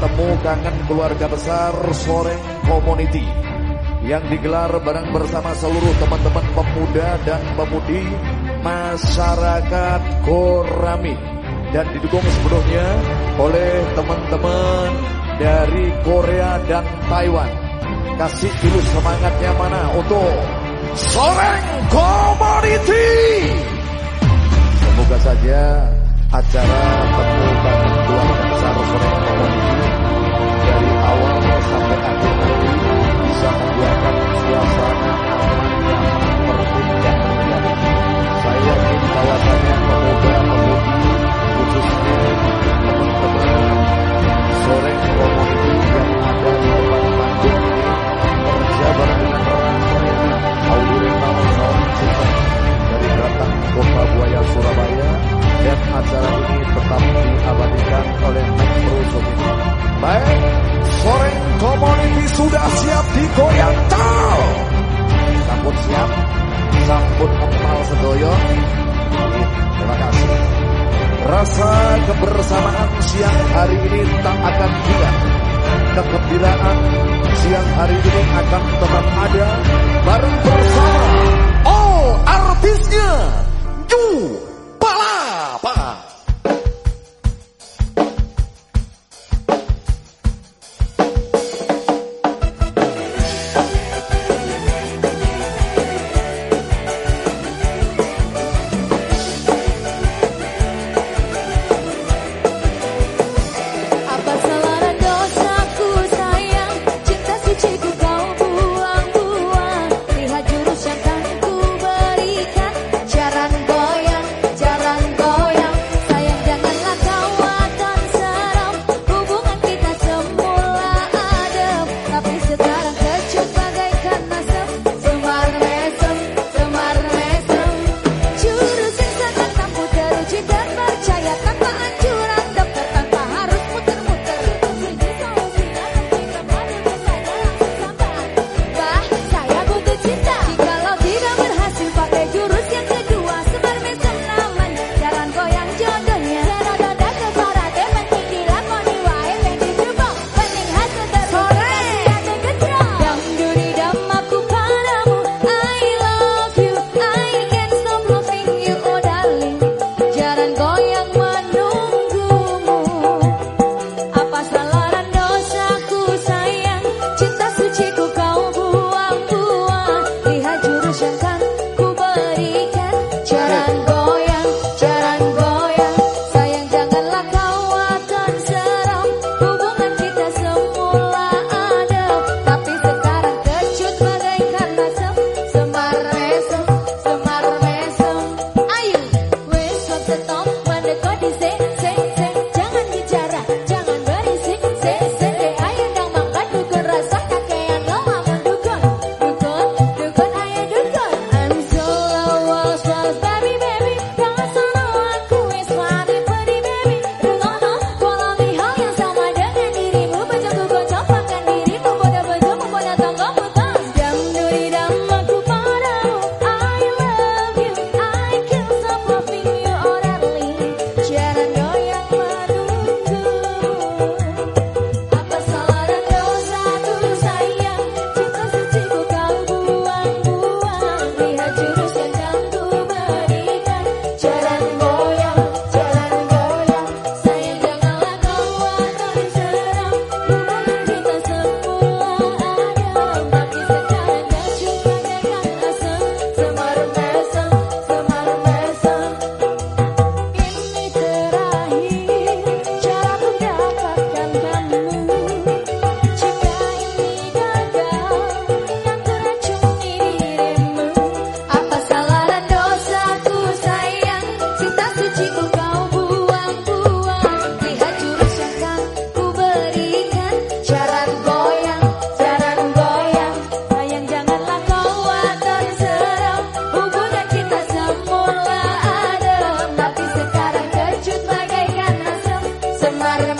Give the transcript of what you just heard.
temu kangen keluarga besar Soreng Community yang digelar bareng bersama seluruh teman-teman pemuda dan pemudi masyarakat Korami dan didukung sepenuhnya oleh teman-teman dari Korea dan Taiwan. Kasih dulu semangatnya mana untuk Soreng Community. Semoga saja acara temu kangen ini tetap diabadikan oleh Metro Baik, Foreign Community sudah siap digoyang tal. Sambut siap, sambut opal sedoyo. Terima kasih. Rasa kebersamaan siang hari ini tak akan hilang. Kegembiraan siang hari ini akan tetap ada bareng bersama Oh, artisnya. Juh! Remar, remar.